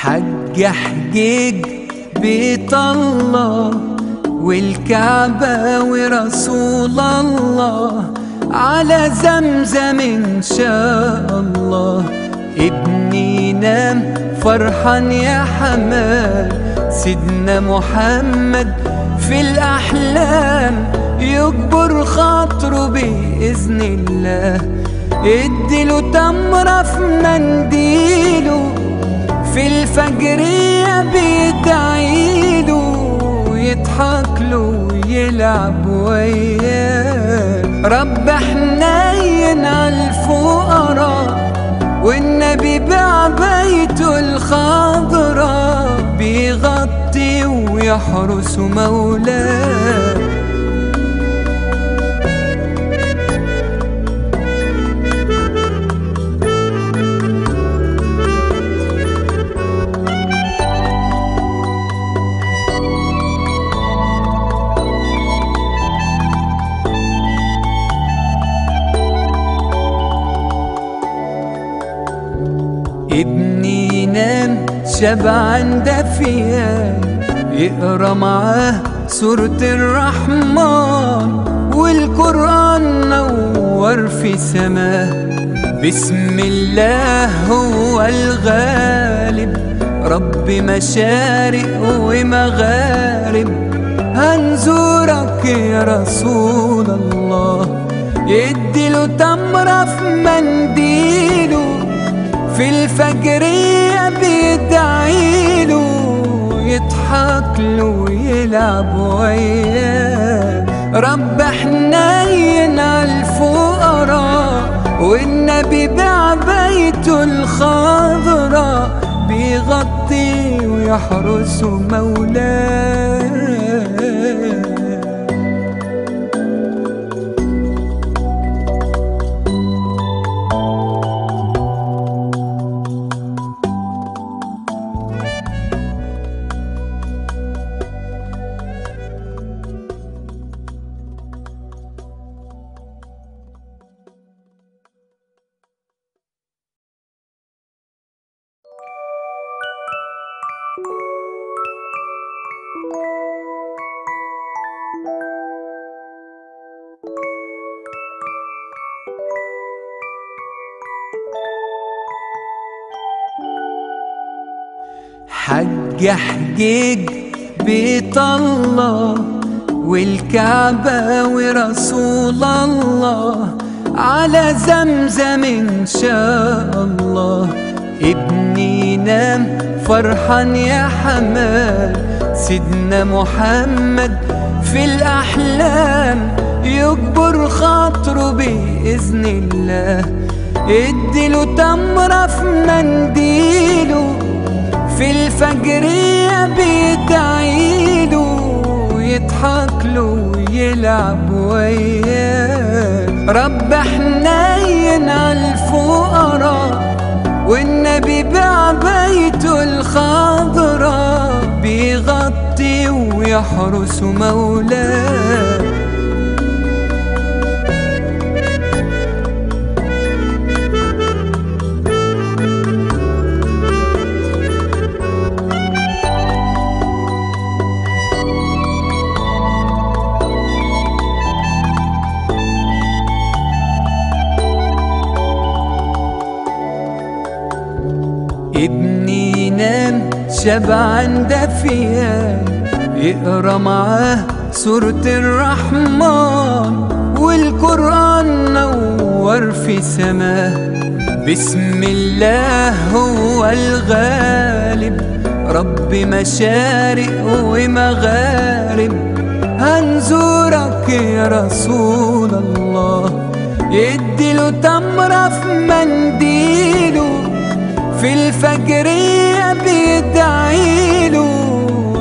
حج حجيج بيت الله والكعبة ورسول الله على زمزم إن شاء الله. ابني نام فرحان يا حمال سيدنا محمد في الأحلام يكبر خاطره بإذن الله. اديله تمرة في منديله في الفجرية بيدعيله يضحك له ويلعب وياه رب حنين على الفقراء والنبي بعبيته الخضراء بيغطي ويحرس مولاه ابني ينام شبعان دفيان يقرأ معاه سورة الرحمن والقرآن نور في سماه. بسم الله هو الغالب رب مشارق ومغارب. هنزورك يا رسول الله يديله تمرة في منديله. في الفجرية بيدعيله يضحك له ويلعب وياه. رب حنين الفقراء والنبي بعبيته الخضراء. بيغطي ويحرس مولاه حج حجيج بيت الله والكعبة ورسول الله على زمزم إن شاء الله. ابني نام فرحان يا حمال سيدنا محمد في الأحلام يكبر خاطره بإذن الله. اديله تمرة في منديله. في الفجرية بيدعيله يضحك له ويلعب وياه. رب حنين على الفقراء والنبي بعبيته الخضراء بيغطي ويحرس مولاه ابني ينام شبعان دفيان يقرأ معاه سورة الرحمن والقرآن نور في سماه. بسم الله هو الغالب رب مشارق ومغارب. هنزورك يا رسول الله يديله تمرة في منديله. في الفجرية بيدعيله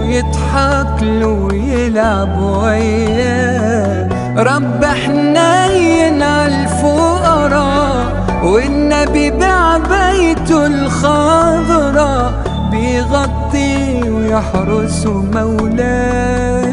يضحك له ويلعب وياه رب حنين على الفقراء والنبي بعبيته الخضراء بيغطي ويحرس مولاه